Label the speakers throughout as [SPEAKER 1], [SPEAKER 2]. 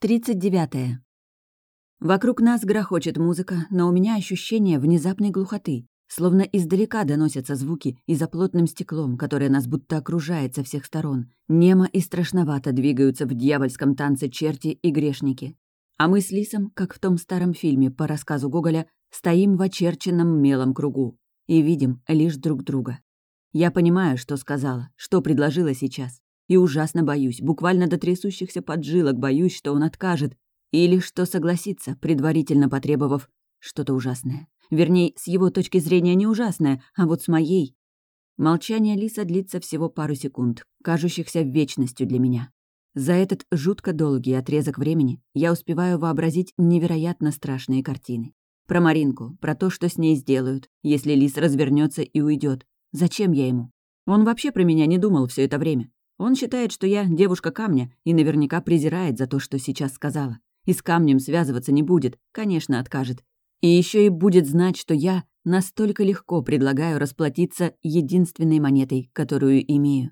[SPEAKER 1] 39. Вокруг нас грохочет музыка, но у меня ощущение внезапной глухоты, словно издалека доносятся звуки, и за плотным стеклом, которое нас будто окружает со всех сторон, немо и страшновато двигаются в дьявольском танце черти и грешники. А мы с Лисом, как в том старом фильме по рассказу Гоголя, стоим в очерченном мелом кругу и видим лишь друг друга. Я понимаю, что сказала, что предложила сейчас. И ужасно боюсь, буквально до трясущихся поджилок боюсь, что он откажет. Или что согласится, предварительно потребовав что-то ужасное. Вернее, с его точки зрения не ужасное, а вот с моей. Молчание Лиса длится всего пару секунд, кажущихся вечностью для меня. За этот жутко долгий отрезок времени я успеваю вообразить невероятно страшные картины. Про Маринку, про то, что с ней сделают, если Лис развернется и уйдет. Зачем я ему? Он вообще про меня не думал все это время. Он считает, что я девушка камня и наверняка презирает за то, что сейчас сказала. И с камнем связываться не будет, конечно, откажет. И еще и будет знать, что я настолько легко предлагаю расплатиться единственной монетой, которую имею.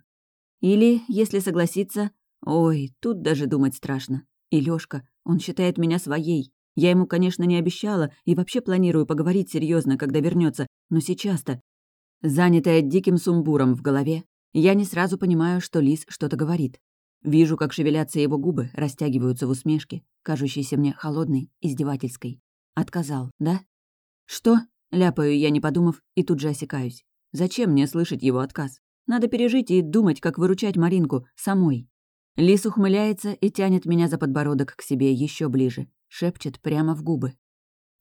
[SPEAKER 1] Или, если согласиться, ой, тут даже думать страшно. И Лёшка, он считает меня своей. Я ему, конечно, не обещала и вообще планирую поговорить серьезно, когда вернется, но сейчас-то... Занятая диким сумбуром в голове, я не сразу понимаю, что Лис что-то говорит. Вижу, как шевелятся его губы, растягиваются в усмешке, кажущейся мне холодной, издевательской. Отказал, да? Что? Ляпаю я, не подумав, и тут же осекаюсь. Зачем мне слышать его отказ? Надо пережить и думать, как выручать Маринку самой. Лис ухмыляется и тянет меня за подбородок к себе еще ближе, шепчет прямо в губы.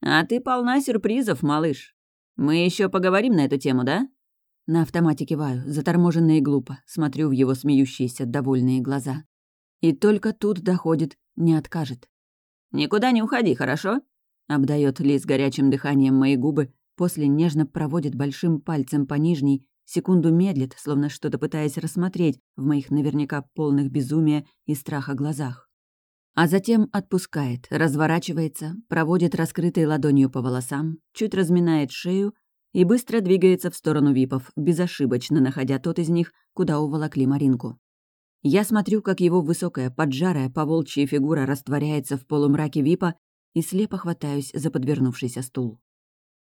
[SPEAKER 1] «А ты полна сюрпризов, малыш. Мы еще поговорим на эту тему, да?» На автомате киваю, заторможенно и глупо, смотрю в его смеющиеся, довольные глаза. И только тут доходит, не откажет. «Никуда не уходи, хорошо?» Обдает Лис горячим дыханием мои губы, после нежно проводит большим пальцем по нижней, секунду медлит, словно что-то пытаясь рассмотреть в моих наверняка полных безумия и страха глазах. А затем отпускает, разворачивается, проводит раскрытой ладонью по волосам, чуть разминает шею и быстро двигается в сторону випов, безошибочно находя тот из них, куда уволокли Маринку. Я смотрю, как его высокая, поджарая, поволчья фигура растворяется в полумраке випа и слепо хватаюсь за подвернувшийся стул.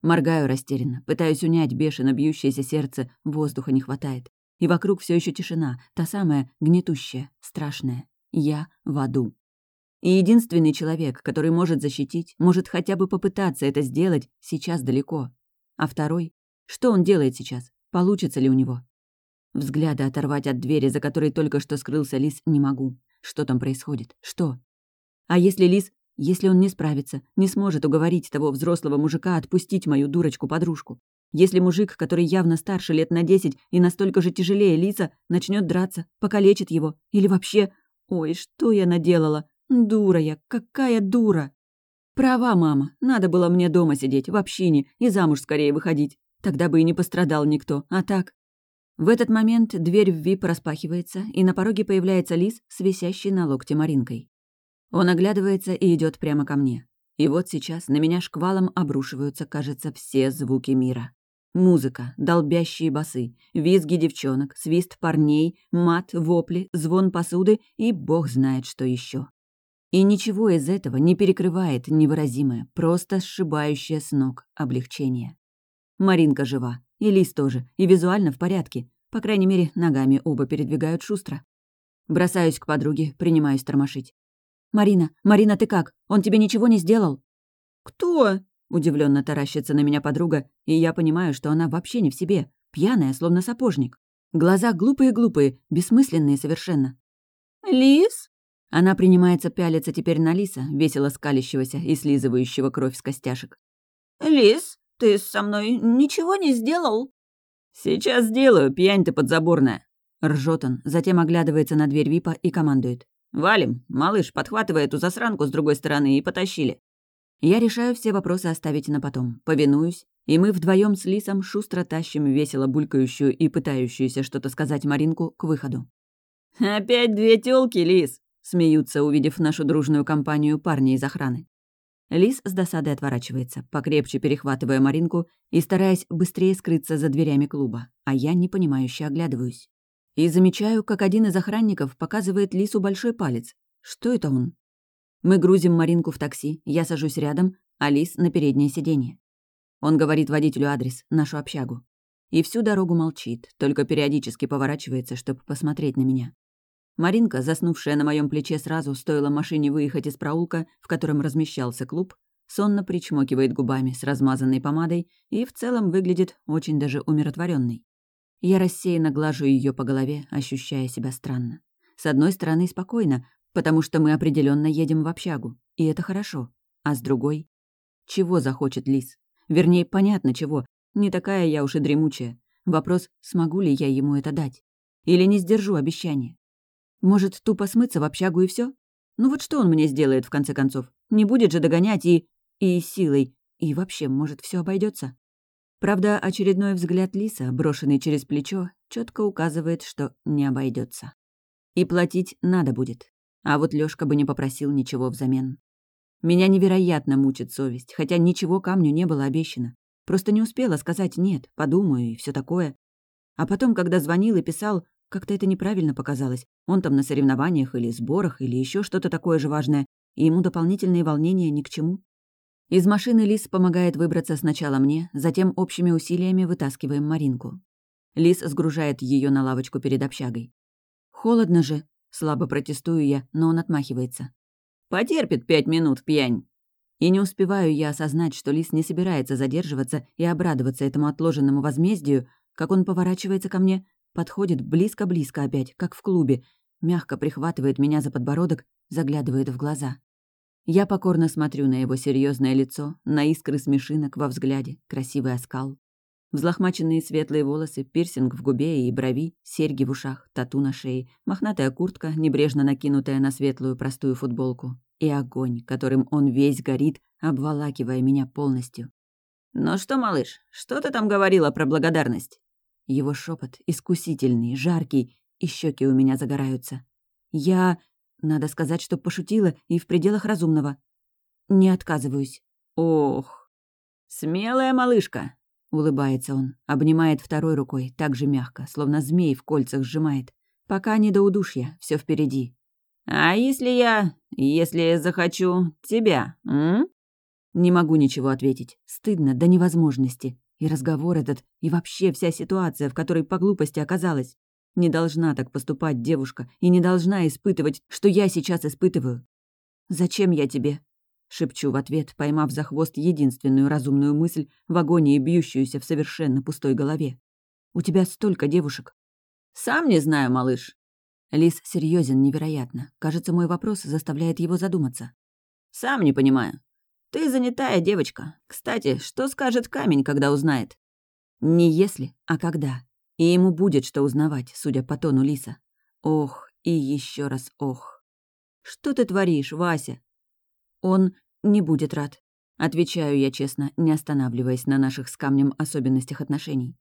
[SPEAKER 1] Моргаю растерянно, пытаюсь унять бешено бьющееся сердце, воздуха не хватает. И вокруг все еще тишина, та самая гнетущая, страшная. Я в аду. И единственный человек, который может защитить, может хотя бы попытаться это сделать, сейчас далеко. А второй? Что он делает сейчас? Получится ли у него? Взгляда оторвать от двери, за которой только что скрылся Лис, не могу. Что там происходит? Что? А если Лис... Если он не справится, не сможет уговорить того взрослого мужика отпустить мою дурочку-подружку? Если мужик, который явно старше лет на десять и настолько же тяжелее Лиса, начнет драться, покалечит его? Или вообще... Ой, что я наделала? Дура я, какая дура! «Права, мама. Надо было мне дома сидеть, в общине, и замуж скорее выходить. Тогда бы и не пострадал никто. А так...» В этот момент дверь в ВИП распахивается, и на пороге появляется лис с висящей на локте Маринкой. Он оглядывается и идет прямо ко мне. И вот сейчас на меня шквалом обрушиваются, кажется, все звуки мира. Музыка, долбящие басы, визги девчонок, свист парней, мат, вопли, звон посуды и бог знает что еще. И ничего из этого не перекрывает невыразимое, просто сшибающее с ног облегчение. Маринка жива, и Лис тоже, и визуально в порядке. По крайней мере, ногами оба передвигают шустро. Бросаюсь к подруге, принимаюсь тормошить. «Марина, Марина, ты как? Он тебе ничего не сделал?»
[SPEAKER 2] «Кто?»
[SPEAKER 1] — удивленно таращится на меня подруга, и я понимаю, что она вообще не в себе, пьяная, словно сапожник. Глаза глупые-глупые, бессмысленные совершенно.
[SPEAKER 2] «Лис?»
[SPEAKER 1] Она принимается пялиться теперь на лиса, весело скалящегося и слизывающего кровь с костяшек.
[SPEAKER 2] «Лис, ты со мной ничего не сделал?»
[SPEAKER 1] «Сейчас сделаю, пьянь ты подзаборная!» Ржет он, затем оглядывается на дверь Випа и командует. «Валим! Малыш, подхватывай эту засранку с другой стороны и потащили!» Я решаю все вопросы оставить на потом, повинуюсь, и мы вдвоем с Лисом шустро тащим весело булькающую и пытающуюся что-то сказать Маринку к выходу. «Опять две тёлки, Лис!» Смеются, увидев нашу дружную компанию парни из охраны. Лис с досадой отворачивается, покрепче перехватывая Маринку и стараясь быстрее скрыться за дверями клуба, а я непонимающе оглядываюсь. И замечаю, как один из охранников показывает Лису большой палец. Что это он? Мы грузим Маринку в такси, я сажусь рядом, а Лис на переднее сиденье. Он говорит водителю адрес, нашу общагу. И всю дорогу молчит, только периодически поворачивается, чтобы посмотреть на меня. Маринка, заснувшая на моем плече сразу, стоило машине выехать из проулка, в котором размещался клуб, сонно причмокивает губами с размазанной помадой и в целом выглядит очень даже умиротворенной. Я рассеянно глажу ее по голове, ощущая себя странно. С одной стороны, спокойно, потому что мы определенно едем в общагу, и это хорошо. А с другой? Чего захочет Лис? Вернее, понятно чего. Не такая я уж и дремучая. Вопрос, смогу ли я ему это дать? Или не сдержу обещания? Может, тупо смыться в общагу и все? Ну вот что он мне сделает, в конце концов? Не будет же догонять и... и силой. И вообще, может, все обойдется. Правда, очередной взгляд Лиса, брошенный через плечо, четко указывает, что не обойдется. И платить надо будет. А вот Лёшка бы не попросил ничего взамен. Меня невероятно мучит совесть, хотя ничего камню не было обещано. Просто не успела сказать «нет», подумаю и все такое. А потом, когда звонил и писал, как-то это неправильно показалось. Он там на соревнованиях или сборах, или еще что-то такое же важное, и ему дополнительные волнения ни к чему. Из машины Лис помогает выбраться сначала мне, затем общими усилиями вытаскиваем Маринку. Лис сгружает ее на лавочку перед общагой. «Холодно же», — слабо протестую я, но он отмахивается. «Потерпит пять минут, пьянь». И не успеваю я осознать, что Лис не собирается задерживаться и обрадоваться этому отложенному возмездию, как он поворачивается ко мне, Подходит близко-близко опять, как в клубе, мягко прихватывает меня за подбородок, заглядывает в глаза. Я покорно смотрю на его серьезное лицо, на искры смешинок во взгляде, красивый оскал. Взлохмаченные светлые волосы, пирсинг в губе и брови, серьги в ушах, тату на шее, мохнатая куртка, небрежно накинутая на светлую простую футболку. И огонь, которым он весь горит, обволакивая меня полностью. «Ну что, малыш, что ты там говорила про благодарность?» Его шепот искусительный, жаркий, и щеки у меня загораются. Я, надо сказать, что пошутила и в пределах разумного. Не отказываюсь. Ох, смелая малышка, улыбается он, обнимает второй рукой, так же мягко, словно змей в кольцах сжимает. Пока не до удушья, все впереди. А если я, если захочу тебя, м? Не могу ничего ответить. Стыдно до невозможности. И разговор этот, и вообще вся ситуация, в которой по глупости оказалась. Не должна так поступать девушка, и не должна испытывать, что я сейчас испытываю. «Зачем я тебе?» — шепчу в ответ, поймав за хвост единственную разумную мысль в агонии, бьющуюся в совершенно пустой голове. «У тебя столько девушек». «Сам не знаю, малыш». Лис серьезен невероятно. Кажется, мой вопрос заставляет его задуматься. «Сам не понимаю. Ты занятая девочка. Кстати, что скажет камень, когда узнает? Не если, а когда. И ему будет что узнавать, судя по тону Лиса. Ох, и еще раз ох. Что ты творишь, Вася? Он не будет рад. Отвечаю я честно, не останавливаясь на наших с камнем особенностях отношений.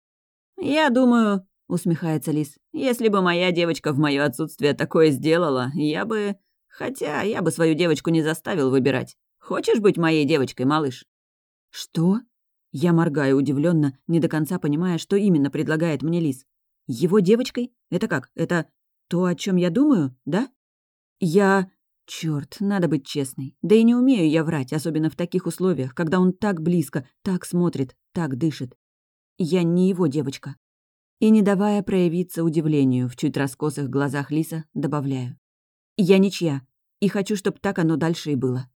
[SPEAKER 1] «Я думаю», — усмехается Лис, «если бы моя девочка в мое отсутствие такое сделала, я бы... Хотя я бы свою девочку не заставил выбирать. Хочешь быть моей девочкой, малыш?» «Что?» Я моргаю удивленно, не до конца понимая, что именно предлагает мне Лис. «Его девочкой? Это как? Это то, о чем я думаю, да?» «Я...» Черт, надо быть честной. Да и не умею я врать, особенно в таких условиях, когда он так близко, так смотрит, так дышит. Я не его девочка. И не давая проявиться удивлению в чуть раскосых глазах Лиса, добавляю. Я ничья, и хочу, чтобы так оно дальше и было.